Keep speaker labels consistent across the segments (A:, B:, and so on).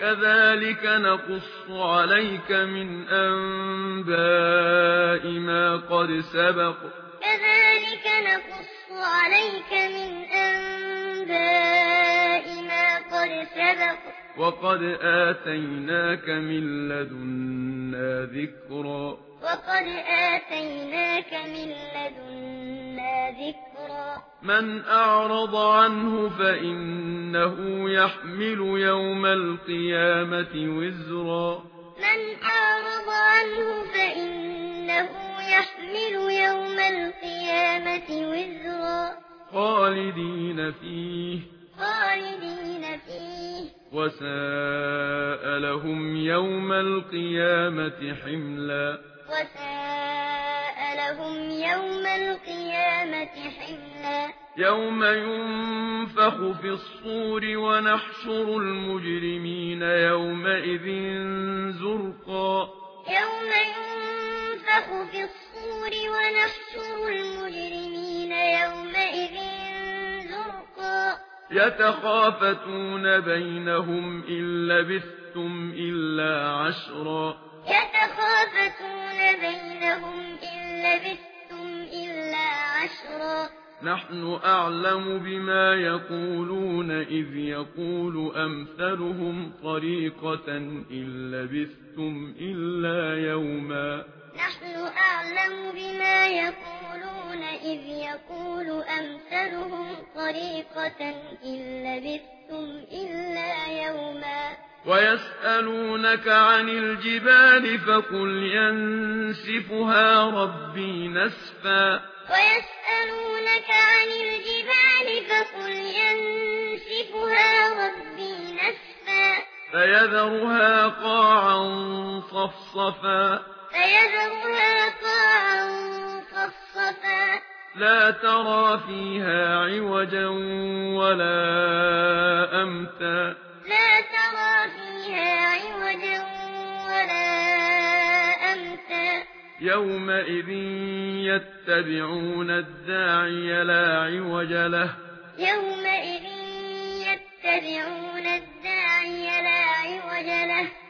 A: كذلك نقص عليك من أنباء ما قد سبق
B: كذلك نقص عليك من أنباء ما قد سبق
A: وقد آتيناك من لدنا ذكرا
B: وقد آتيناك من لدنا ذكرا وقد آتيناك
A: من لدنا ذكرا من أعرض عنه فإنه يحمل يوم القيامة وزرا.
B: من أعرض عنه فإنه يحمل يوم القيامة وزرا.
A: خالدين فيه.
B: خالدين فيه.
A: وساء لهم يوم القيامة حملا.
B: وساءلهم يوم القيامة حملا
A: يوم ينفخ في الصور ونحشر المجرمين يومئذ زرقا.
B: يوم ينفخ في الصور ونحشر المجرمين يومئذ زرقا.
A: يتخافتون بينهم إن لبثتم إلا عشرا.
B: يتخافتون بينهم إن لبثتم إلا عشرا.
A: نحن أعلم بما يقولون إذ يقول أمثلهم طريقة إن لبثتم إلا
B: دقيقة إن لبثتم إلا يوما
A: ويسألونك عن الجبال فقل ينسفها ربي نسفا
B: ويسألونك عن الجبال فقل ينسفها ربي نسفا
A: فيذرها قاعا صفصفا
B: فيذرها قاعا
A: لا ترى فيها عوجا ولا أمتا.
B: لا ترى فيها عوجا ولا أمتا.
A: يومئذ يتبعون الداعي لا عوج له.
B: يومئذ يتبعون الداعي لا عوج له.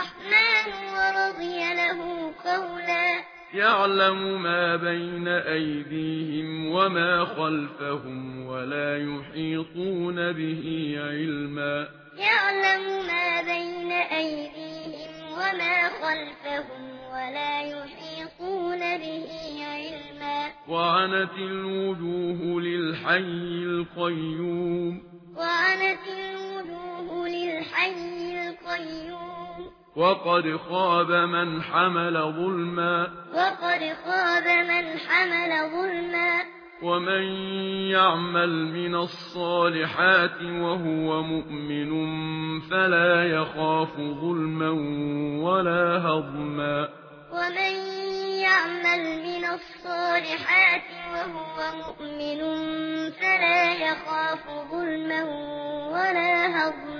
B: الرحمن ورضي له قولا.
A: يعلم ما بين أيديهم وما خلفهم ولا يحيطون به علما.
B: يعلم ما بين أيديهم وما خلفهم ولا يحيطون به علما.
A: وعنت الوجوه للحي القيوم.
B: وعنت الوجوه للحي القيوم.
A: وقد خاب من حمل ظلما.
B: وقد خاب من حمل ظلما.
A: ومن يعمل من الصالحات وهو مؤمن فلا يخاف ظلما ولا هضما.
B: ومن يعمل من الصالحات وهو مؤمن فلا يخاف ظلما ولا هضما.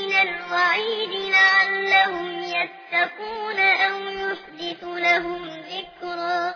B: من الوعيد لعلهم يتقون أو يحدث لهم ذكرا.